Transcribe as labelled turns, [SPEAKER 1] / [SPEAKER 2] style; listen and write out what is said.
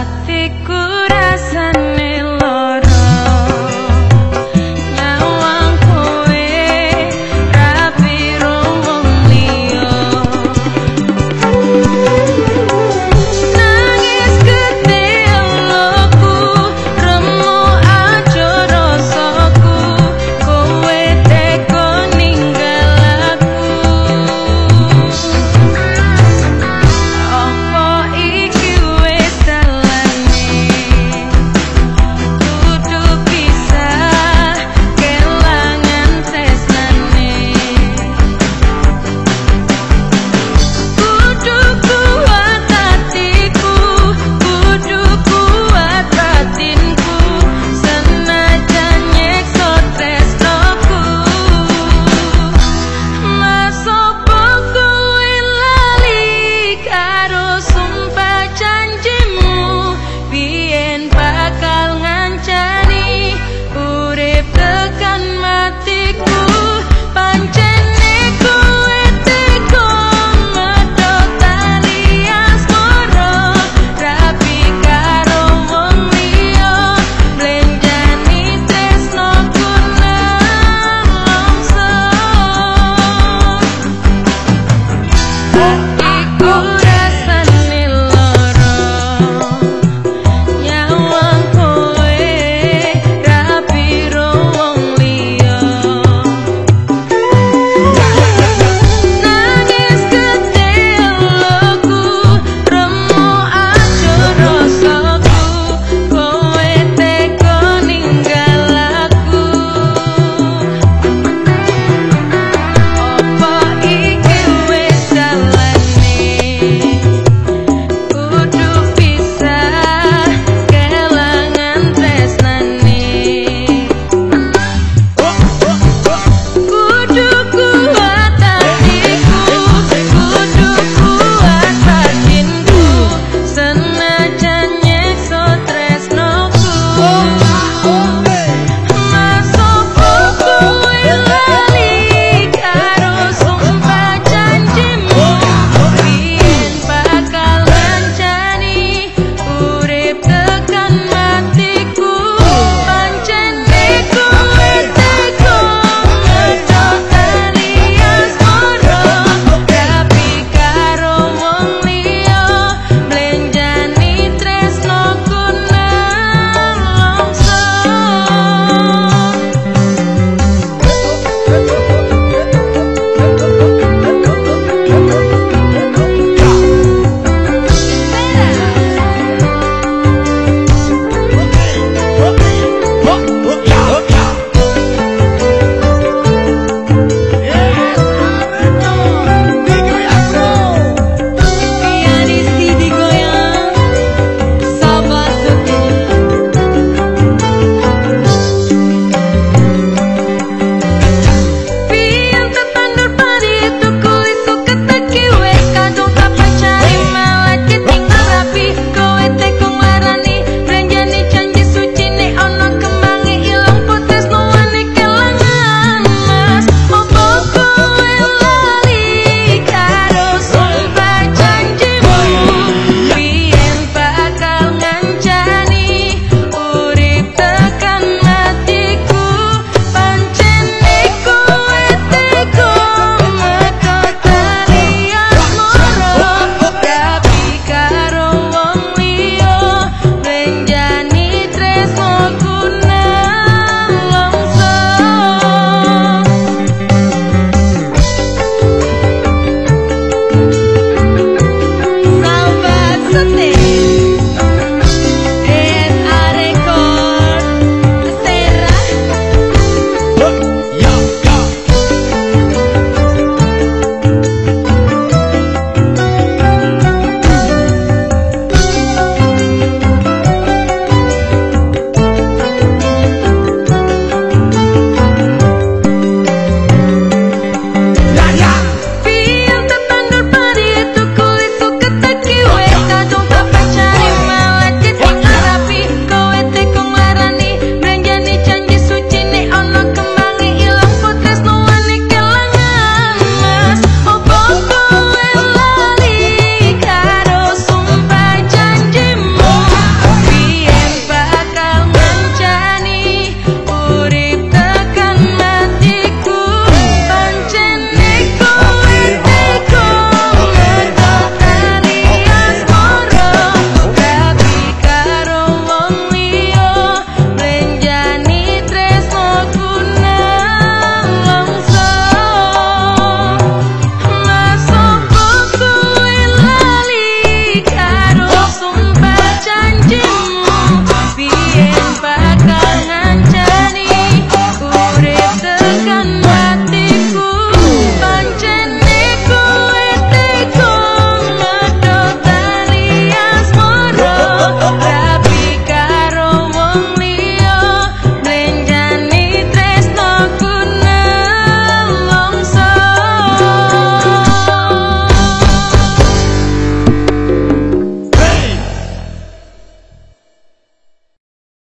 [SPEAKER 1] 같은